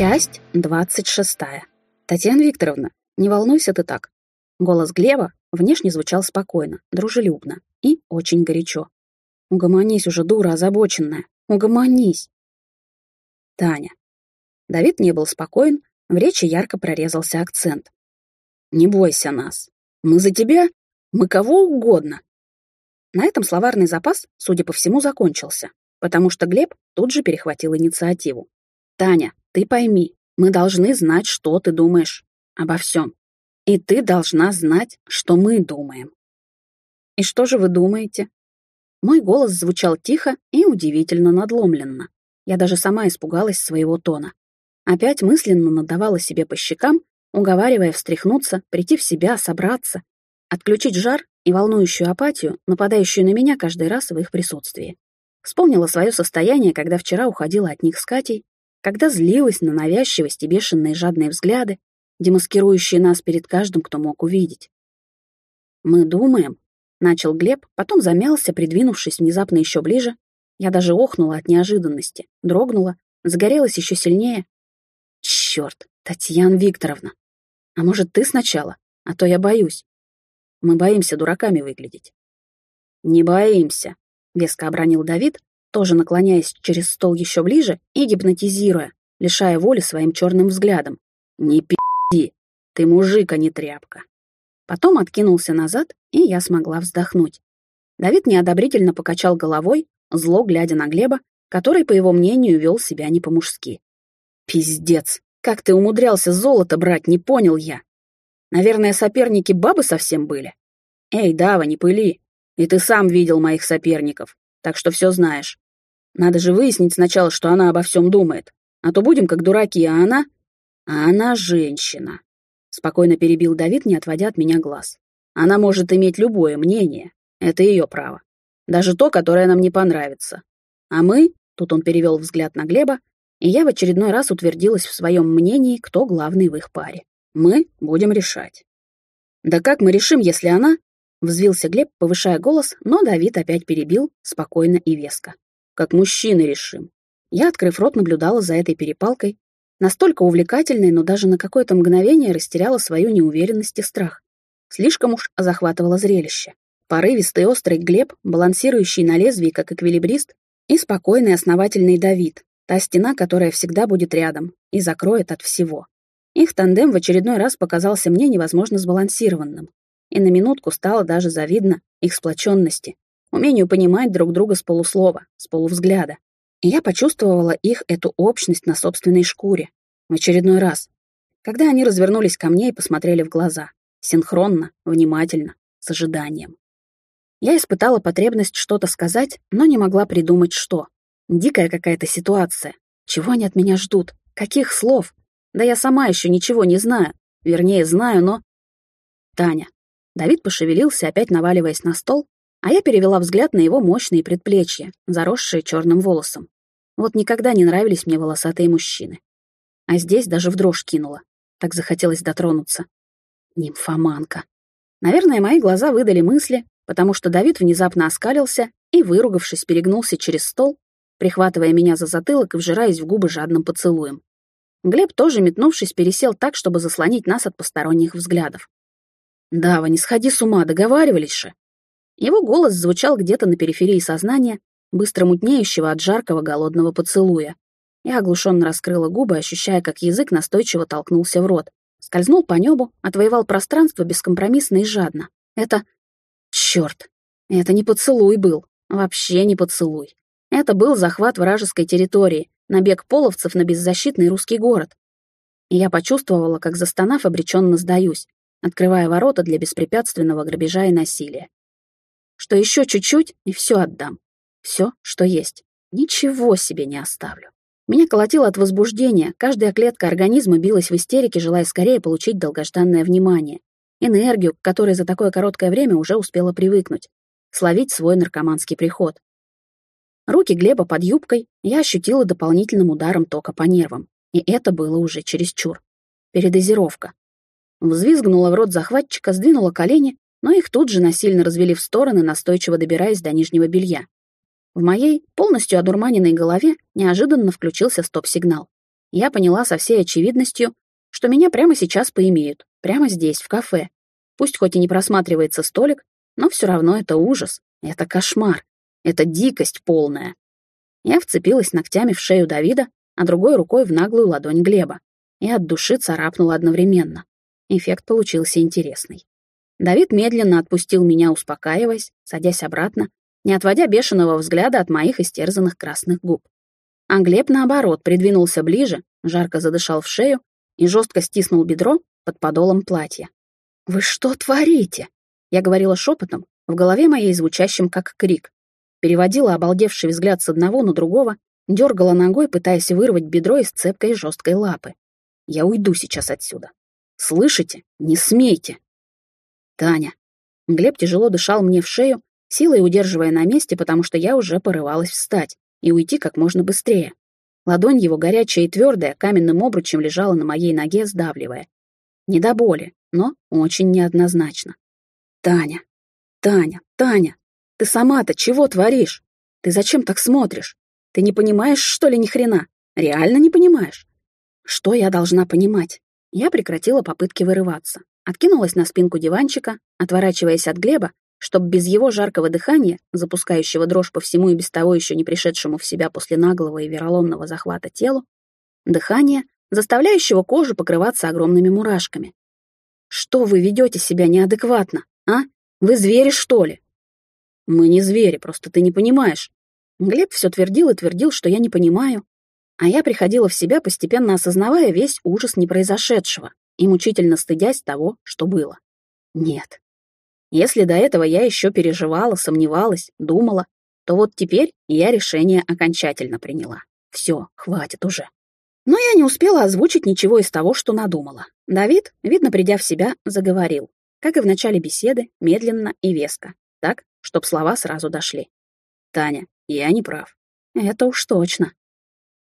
Часть двадцать шестая. Татьяна Викторовна, не волнуйся ты так. Голос Глеба внешне звучал спокойно, дружелюбно и очень горячо. Угомонись уже, дура озабоченная. Угомонись. Таня. Давид не был спокоен, в речи ярко прорезался акцент. Не бойся нас. Мы за тебя, мы кого угодно. На этом словарный запас, судя по всему, закончился, потому что Глеб тут же перехватил инициативу. «Таня, ты пойми, мы должны знать, что ты думаешь обо всем. И ты должна знать, что мы думаем». «И что же вы думаете?» Мой голос звучал тихо и удивительно надломленно. Я даже сама испугалась своего тона. Опять мысленно надавала себе по щекам, уговаривая встряхнуться, прийти в себя, собраться, отключить жар и волнующую апатию, нападающую на меня каждый раз в их присутствии. Вспомнила свое состояние, когда вчера уходила от них с Катей, когда злилась на навязчивость и бешеные жадные взгляды, демаскирующие нас перед каждым, кто мог увидеть. «Мы думаем», — начал Глеб, потом замялся, придвинувшись внезапно еще ближе. Я даже охнула от неожиданности, дрогнула, загорелась еще сильнее. «Черт, Татьяна Викторовна! А может, ты сначала? А то я боюсь. Мы боимся дураками выглядеть». «Не боимся», — веско обронил Давид, тоже наклоняясь через стол еще ближе и гипнотизируя, лишая воли своим черным взглядом. «Не пи***ди, ты мужик, а не тряпка». Потом откинулся назад, и я смогла вздохнуть. Давид неодобрительно покачал головой, зло глядя на Глеба, который, по его мнению, вел себя не по-мужски. «Пиздец! Как ты умудрялся золото брать, не понял я!» Наверное, соперники бабы совсем были. Эй, Дава, не пыли. И ты сам видел моих соперников, так что все знаешь. Надо же выяснить сначала, что она обо всем думает. А то будем как дураки, а она... А она женщина. Спокойно перебил Давид, не отводя от меня глаз. Она может иметь любое мнение. Это ее право. Даже то, которое нам не понравится. А мы, тут он перевел взгляд на Глеба, и я в очередной раз утвердилась в своем мнении, кто главный в их паре. Мы будем решать. Да как мы решим, если она... Взвился Глеб, повышая голос, но Давид опять перебил, спокойно и веско. Как мужчины решим. Я, открыв рот, наблюдала за этой перепалкой, настолько увлекательной, но даже на какое-то мгновение растеряла свою неуверенность и страх. Слишком уж захватывало зрелище. Порывистый острый Глеб, балансирующий на лезвии, как эквилибрист, и спокойный основательный Давид, та стена, которая всегда будет рядом и закроет от всего. Их тандем в очередной раз показался мне невозможно сбалансированным. И на минутку стало даже завидно их сплоченности, умению понимать друг друга с полуслова, с полувзгляда. И я почувствовала их эту общность на собственной шкуре. В очередной раз. Когда они развернулись ко мне и посмотрели в глаза. Синхронно, внимательно, с ожиданием. Я испытала потребность что-то сказать, но не могла придумать, что. Дикая какая-то ситуация. Чего они от меня ждут? Каких слов? Да я сама еще ничего не знаю. Вернее, знаю, но... Таня. Давид пошевелился, опять наваливаясь на стол, а я перевела взгляд на его мощные предплечья, заросшие черным волосом. Вот никогда не нравились мне волосатые мужчины. А здесь даже в дрожь кинула. Так захотелось дотронуться. Нимфоманка. Наверное, мои глаза выдали мысли, потому что Давид внезапно оскалился и, выругавшись, перегнулся через стол, прихватывая меня за затылок и вжираясь в губы жадным поцелуем. Глеб тоже, метнувшись, пересел так, чтобы заслонить нас от посторонних взглядов. «Дава, не сходи с ума, договаривались же!» Его голос звучал где-то на периферии сознания, быстро мутнеющего от жаркого голодного поцелуя. Я оглушенно раскрыла губы, ощущая, как язык настойчиво толкнулся в рот. Скользнул по небу, отвоевал пространство бескомпромиссно и жадно. Это... Черт! Это не поцелуй был. Вообще не поцелуй. Это был захват вражеской территории, набег половцев на беззащитный русский город. И я почувствовала, как застонав, обреченно сдаюсь, открывая ворота для беспрепятственного грабежа и насилия. Что еще чуть-чуть, и все отдам. Все, что есть. Ничего себе не оставлю. Меня колотило от возбуждения, каждая клетка организма билась в истерике, желая скорее получить долгожданное внимание, энергию, к которой за такое короткое время уже успела привыкнуть, словить свой наркоманский приход. Руки Глеба под юбкой я ощутила дополнительным ударом тока по нервам. И это было уже чересчур. Передозировка. Взвизгнула в рот захватчика, сдвинула колени, но их тут же насильно развели в стороны, настойчиво добираясь до нижнего белья. В моей, полностью одурманенной голове неожиданно включился стоп-сигнал. я поняла со всей очевидностью, что меня прямо сейчас поимеют, прямо здесь, в кафе. Пусть хоть и не просматривается столик, но все равно это ужас, это кошмар, это дикость полная. Я вцепилась ногтями в шею Давида, а другой рукой в наглую ладонь Глеба, и от души царапнула одновременно. Эффект получился интересный. Давид медленно отпустил меня, успокаиваясь, садясь обратно, не отводя бешеного взгляда от моих истерзанных красных губ. А Глеб, наоборот, придвинулся ближе, жарко задышал в шею и жестко стиснул бедро под подолом платья. «Вы что творите?» Я говорила шепотом, в голове моей звучащим как крик. Переводила обалдевший взгляд с одного на другого, дергала ногой, пытаясь вырвать бедро из цепкой жесткой лапы. «Я уйду сейчас отсюда. Слышите? Не смейте!» «Таня!» Глеб тяжело дышал мне в шею, силой удерживая на месте, потому что я уже порывалась встать и уйти как можно быстрее. Ладонь его, горячая и твердая, каменным обручем лежала на моей ноге, сдавливая. Не до боли, но очень неоднозначно. «Таня! Таня! Таня! Ты сама-то чего творишь? Ты зачем так смотришь? Ты не понимаешь, что ли, ни хрена? Реально не понимаешь? Что я должна понимать? Я прекратила попытки вырываться откинулась на спинку диванчика, отворачиваясь от Глеба, чтобы без его жаркого дыхания, запускающего дрожь по всему и без того еще не пришедшему в себя после наглого и вероломного захвата телу, дыхание, заставляющего кожу покрываться огромными мурашками. «Что вы ведете себя неадекватно, а? Вы звери, что ли?» «Мы не звери, просто ты не понимаешь». Глеб все твердил и твердил, что я не понимаю, а я приходила в себя, постепенно осознавая весь ужас непроизошедшего и мучительно стыдясь того, что было. Нет. Если до этого я еще переживала, сомневалась, думала, то вот теперь я решение окончательно приняла. Все, хватит уже. Но я не успела озвучить ничего из того, что надумала. Давид, видно, придя в себя, заговорил, как и в начале беседы, медленно и веско, так, чтоб слова сразу дошли. «Таня, я не прав». «Это уж точно».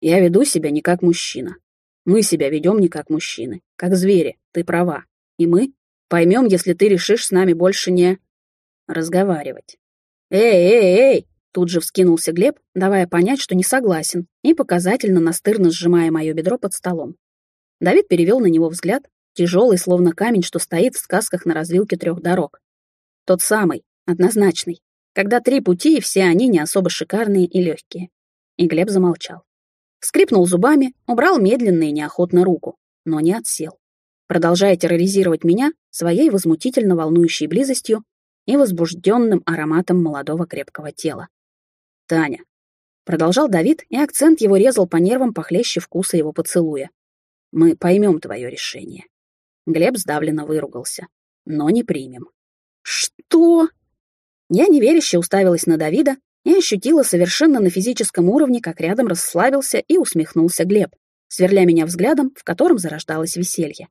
«Я веду себя не как мужчина. Мы себя ведем не как мужчины, как звери, ты права. И мы поймем, если ты решишь с нами больше не... разговаривать. Эй, эй, эй! Тут же вскинулся Глеб, давая понять, что не согласен, и показательно настырно сжимая мое бедро под столом. Давид перевел на него взгляд, тяжелый, словно камень, что стоит в сказках на развилке трех дорог. Тот самый, однозначный, когда три пути, и все они не особо шикарные и легкие. И Глеб замолчал. Скрипнул зубами, убрал медленно и неохотно руку, но не отсел, продолжая терроризировать меня своей возмутительно волнующей близостью и возбужденным ароматом молодого крепкого тела. «Таня», — продолжал Давид, и акцент его резал по нервам похлеще вкуса его поцелуя. «Мы поймем твое решение». Глеб сдавленно выругался. «Но не примем». «Что?» Я неверяще уставилась на Давида, и ощутила совершенно на физическом уровне, как рядом расслабился и усмехнулся Глеб, сверля меня взглядом, в котором зарождалось веселье.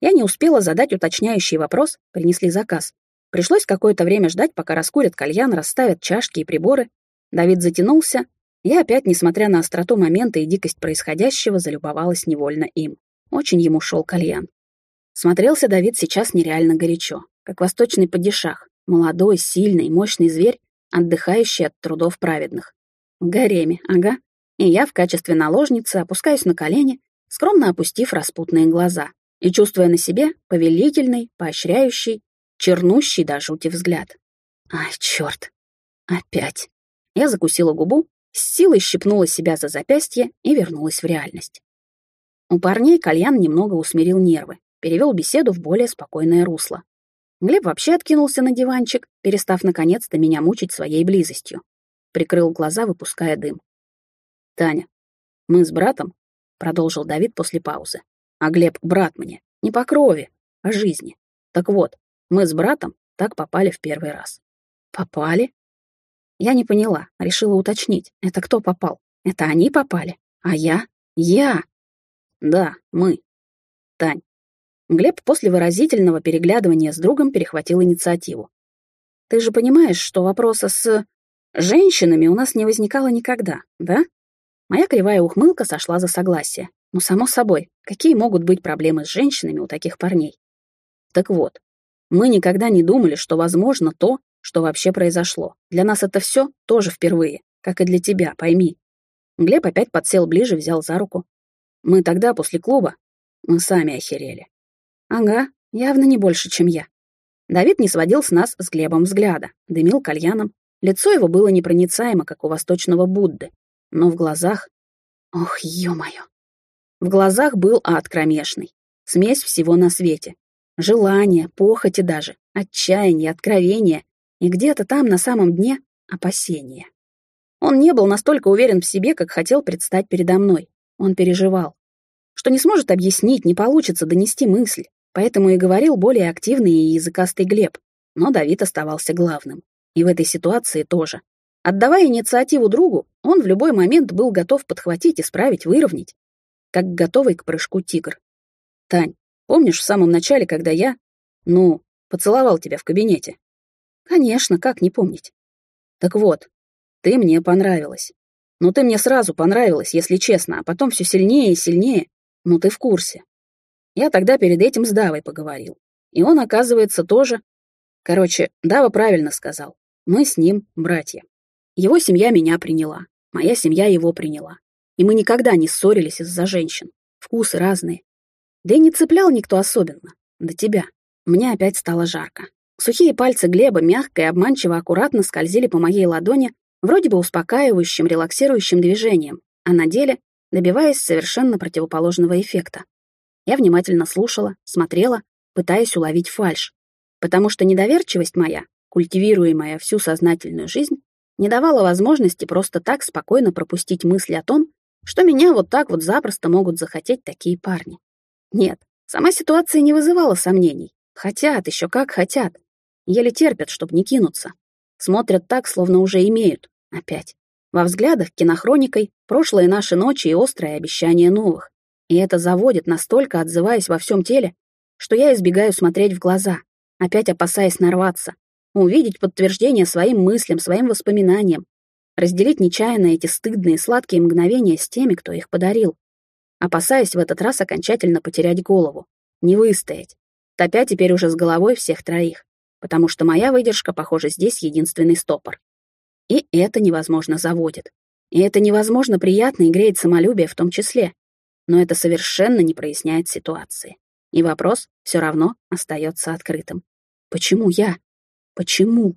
Я не успела задать уточняющий вопрос, принесли заказ. Пришлось какое-то время ждать, пока раскурят кальян, расставят чашки и приборы. Давид затянулся. Я опять, несмотря на остроту момента и дикость происходящего, залюбовалась невольно им. Очень ему шел кальян. Смотрелся Давид сейчас нереально горячо, как восточный падишах, молодой, сильный, мощный зверь, отдыхающий от трудов праведных. В гареме, ага. И я в качестве наложницы опускаюсь на колени, скромно опустив распутные глаза и чувствуя на себе повелительный, поощряющий, чернущий до жути взгляд. Ай, черт! Опять. Я закусила губу, с силой щипнула себя за запястье и вернулась в реальность. У парней кальян немного усмирил нервы, перевел беседу в более спокойное русло. Глеб вообще откинулся на диванчик, перестав наконец-то меня мучить своей близостью. Прикрыл глаза, выпуская дым. «Таня, мы с братом», — продолжил Давид после паузы, «а Глеб — брат мне, не по крови, а жизни. Так вот, мы с братом так попали в первый раз». «Попали?» Я не поняла, решила уточнить. Это кто попал? Это они попали? А я? Я? Да, мы. Тань, Глеб после выразительного переглядывания с другом перехватил инициативу. «Ты же понимаешь, что вопроса с... женщинами у нас не возникало никогда, да?» Моя кривая ухмылка сошла за согласие. Ну, само собой, какие могут быть проблемы с женщинами у таких парней? Так вот, мы никогда не думали, что возможно то, что вообще произошло. Для нас это все тоже впервые, как и для тебя, пойми. Глеб опять подсел ближе, взял за руку. Мы тогда, после клуба, мы сами охерели. Ага, явно не больше, чем я. Давид не сводил с нас с Глебом взгляда, дымил кальяном. Лицо его было непроницаемо, как у восточного Будды. Но в глазах... Ох, ё-моё! В глазах был ад кромешный. Смесь всего на свете. Желание, похоти даже, отчаяние, откровение. И где-то там, на самом дне, опасение. Он не был настолько уверен в себе, как хотел предстать передо мной. Он переживал. Что не сможет объяснить, не получится донести мысль. Поэтому и говорил более активный и языкастый Глеб. Но Давид оставался главным. И в этой ситуации тоже. Отдавая инициативу другу, он в любой момент был готов подхватить, исправить, выровнять. Как готовый к прыжку тигр. «Тань, помнишь в самом начале, когда я, ну, поцеловал тебя в кабинете?» «Конечно, как не помнить?» «Так вот, ты мне понравилась. Ну ты мне сразу понравилась, если честно, а потом все сильнее и сильнее. Ну ты в курсе. Я тогда перед этим с Давой поговорил. И он, оказывается, тоже... Короче, Дава правильно сказал. Мы с ним братья. Его семья меня приняла. Моя семья его приняла. И мы никогда не ссорились из-за женщин. Вкусы разные. Да и не цеплял никто особенно. До тебя. Мне опять стало жарко. Сухие пальцы Глеба мягко и обманчиво аккуратно скользили по моей ладони, вроде бы успокаивающим, релаксирующим движением, а на деле добиваясь совершенно противоположного эффекта. Я внимательно слушала, смотрела, пытаясь уловить фальшь, потому что недоверчивость моя, культивируемая всю сознательную жизнь, не давала возможности просто так спокойно пропустить мысли о том, что меня вот так вот запросто могут захотеть такие парни. Нет, сама ситуация не вызывала сомнений. Хотят, еще как хотят. Еле терпят, чтобы не кинуться. Смотрят так, словно уже имеют. Опять. Во взглядах кинохроникой прошлые наши ночи и острые обещания новых. И это заводит настолько, отзываясь во всем теле, что я избегаю смотреть в глаза, опять опасаясь нарваться, увидеть подтверждение своим мыслям, своим воспоминаниям, разделить нечаянно эти стыдные сладкие мгновения с теми, кто их подарил, опасаясь в этот раз окончательно потерять голову, не выстоять, топя теперь уже с головой всех троих, потому что моя выдержка, похоже, здесь единственный стопор. И это невозможно заводит. И это невозможно приятно и греет самолюбие в том числе. Но это совершенно не проясняет ситуации. И вопрос все равно остается открытым. Почему я? Почему?